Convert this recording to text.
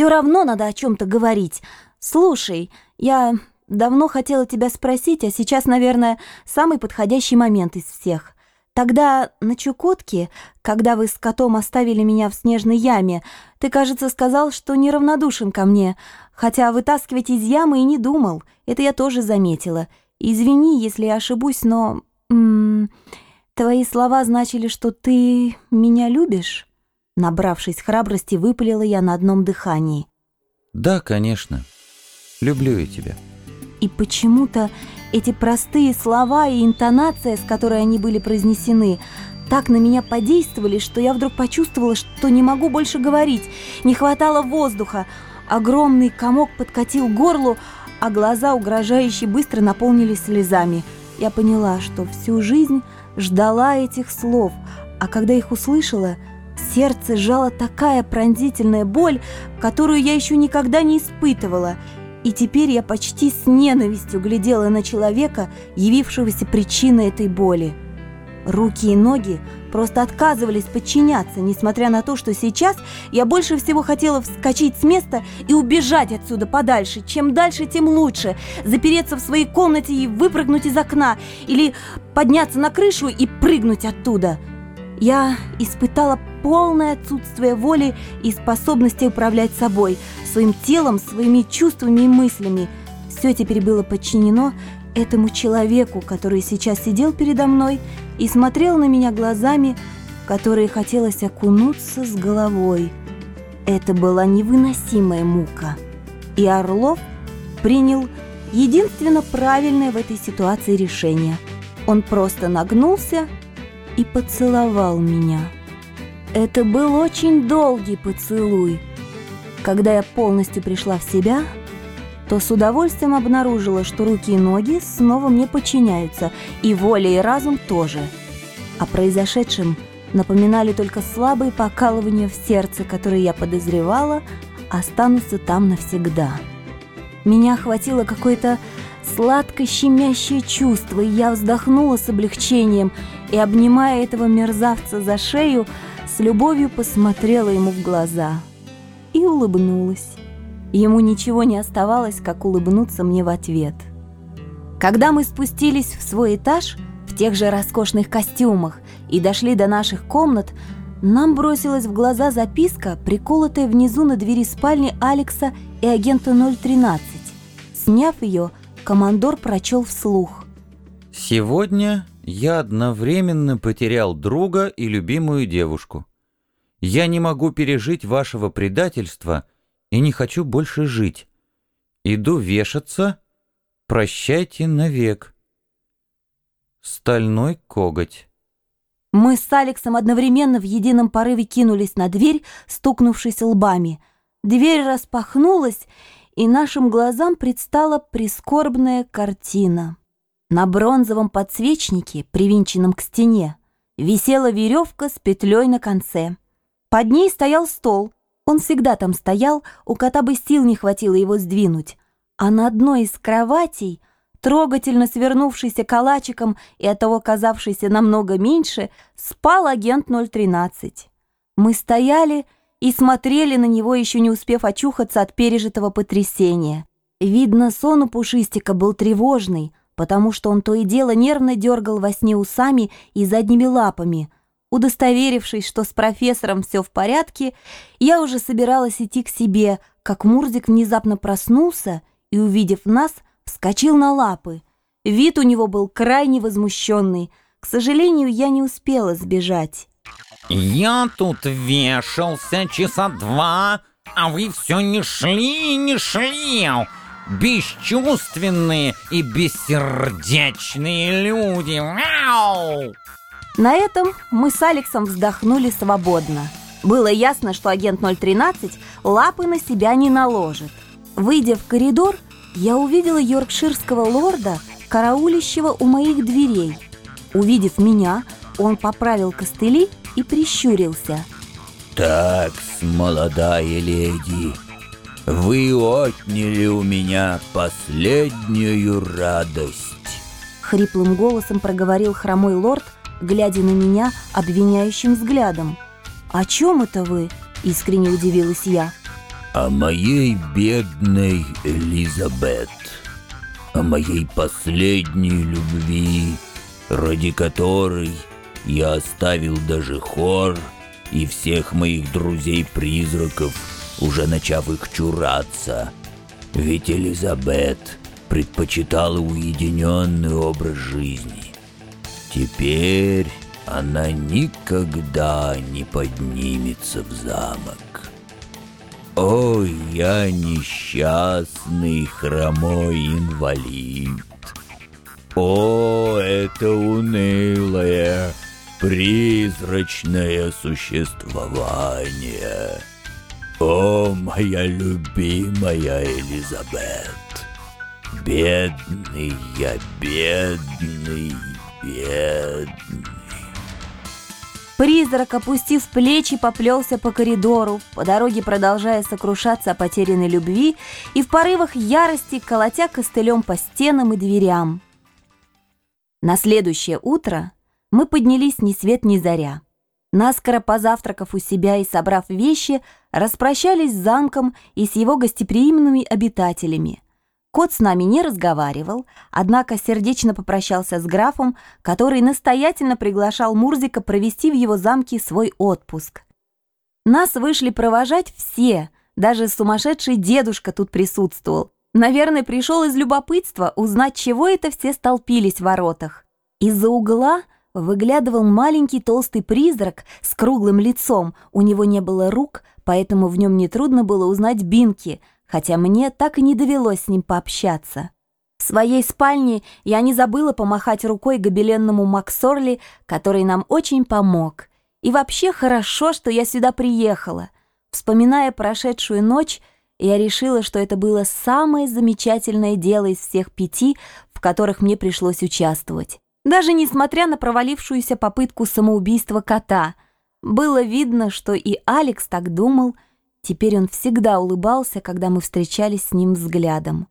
Все равно надо о чем-то говорить. Слушай, я давно хотела тебя спросить, а сейчас, наверное, самый подходящий момент из всех. Тогда на Чукотке, когда вы с котом оставили меня в снежной яме, ты, кажется, сказал, что неравнодушен ко мне, хотя вытаскивать из ямы и не думал. Это я тоже заметила. Извини, если я ошибусь, но... М -м, твои слова значили, что ты меня любишь?» Набравшись храбрости, выпалила я на одном дыхании. «Да, конечно. Люблю я тебя». И почему-то эти простые слова и интонация, с которой они были произнесены, так на меня подействовали, что я вдруг почувствовала, что не могу больше говорить. Не хватало воздуха. Огромный комок подкатил горлу, а глаза угрожающе быстро наполнились слезами. Я поняла, что всю жизнь ждала этих слов, а когда их услышала, сердце сжала такая пронзительная боль, которую я еще никогда не испытывала – и теперь я почти с ненавистью глядела на человека, явившегося причиной этой боли. Руки и ноги просто отказывались подчиняться, несмотря на то, что сейчас я больше всего хотела вскочить с места и убежать отсюда подальше. Чем дальше, тем лучше. Запереться в своей комнате и выпрыгнуть из окна. Или подняться на крышу и прыгнуть оттуда. Я испытала полное отсутствие воли и способности управлять собой, своим телом, своими чувствами и мыслями. Все теперь было подчинено этому человеку, который сейчас сидел передо мной и смотрел на меня глазами, в которые хотелось окунуться с головой. Это была невыносимая мука. И Орлов принял единственно правильное в этой ситуации решение. Он просто нагнулся и поцеловал меня. Это был очень долгий поцелуй. Когда я полностью пришла в себя, то с удовольствием обнаружила, что руки и ноги снова мне подчиняются, и воля и разум тоже. О произошедшем напоминали только слабые покалывания в сердце, которые я подозревала, останутся там навсегда. Меня охватило какое-то сладко-щемящее чувство, и я вздохнула с облегчением и, обнимая этого мерзавца за шею, с любовью посмотрела ему в глаза и улыбнулась. Ему ничего не оставалось, как улыбнуться мне в ответ. Когда мы спустились в свой этаж в тех же роскошных костюмах и дошли до наших комнат, нам бросилась в глаза записка, приколотая внизу на двери спальни Алекса и агента 013. Сняв ее, командор прочел вслух. «Сегодня я одновременно потерял друга и любимую девушку. Я не могу пережить вашего предательства и не хочу больше жить. Иду вешаться. Прощайте навек. Стальной коготь. Мы с Алексом одновременно в едином порыве кинулись на дверь, стукнувшись лбами. Дверь распахнулась, и нашим глазам предстала прискорбная картина. На бронзовом подсвечнике, привинченном к стене, висела веревка с петлей на конце. Под ней стоял стол. Он всегда там стоял, у кота бы сил не хватило его сдвинуть. А на одной из кроватей, трогательно свернувшийся калачиком и оттого казавшийся намного меньше, спал агент 013. Мы стояли и смотрели на него, еще не успев очухаться от пережитого потрясения. Видно, сон у Пушистика был тревожный, потому что он то и дело нервно дергал во сне усами и задними лапами – Удостоверившись, что с профессором все в порядке, я уже собиралась идти к себе, как Мурзик внезапно проснулся и, увидев нас, вскочил на лапы. Вид у него был крайне возмущенный. К сожалению, я не успела сбежать. «Я тут вешался часа два, а вы все не шли и не шли!» Бесчувственные и бессердечные люди. Мяу! На этом мы с Алексом вздохнули свободно. Было ясно, что агент 013 лапы на себя не наложит. Выйдя в коридор, я увидела йоркширского лорда, караулищего у моих дверей. Увидев меня, он поправил костыли и прищурился. «Так, молодая леди, вы отняли у меня последнюю радость!» Хриплым голосом проговорил хромой лорд – глядя на меня обвиняющим взглядом. «О чем это вы?» – искренне удивилась я. о моей бедной Элизабет, о моей последней любви, ради которой я оставил даже хор и всех моих друзей-призраков, уже начав их чураться. Ведь Элизабет предпочитала уединенный образ жизни. Теперь она никогда не поднимется в замок. О, я несчастный хромой инвалид! О, это унылое, призрачное существование! О, моя любимая Элизабет! Бедный я, бедный, бедный. Призрак, опустив плечи, поплелся по коридору, по дороге продолжая сокрушаться о потерянной любви и в порывах ярости колотя костылем по стенам и дверям. На следующее утро мы поднялись ни свет ни заря. Наскоро позавтракав у себя и собрав вещи, распрощались с замком и с его гостеприимными обитателями – Кот с нами не разговаривал, однако сердечно попрощался с графом, который настоятельно приглашал Мурзика провести в его замке свой отпуск. Нас вышли провожать все, даже сумасшедший дедушка тут присутствовал. Наверное, пришел из любопытства узнать, чего это все столпились в воротах. Из-за угла выглядывал маленький толстый призрак с круглым лицом. У него не было рук, поэтому в нем нетрудно было узнать Бинки — хотя мне так и не довелось с ним пообщаться. В своей спальне я не забыла помахать рукой гобеленному Максорли, который нам очень помог. И вообще хорошо, что я сюда приехала. Вспоминая прошедшую ночь, я решила, что это было самое замечательное дело из всех пяти, в которых мне пришлось участвовать. Даже несмотря на провалившуюся попытку самоубийства кота, было видно, что и Алекс так думал — Теперь он всегда улыбался, когда мы встречались с ним взглядом.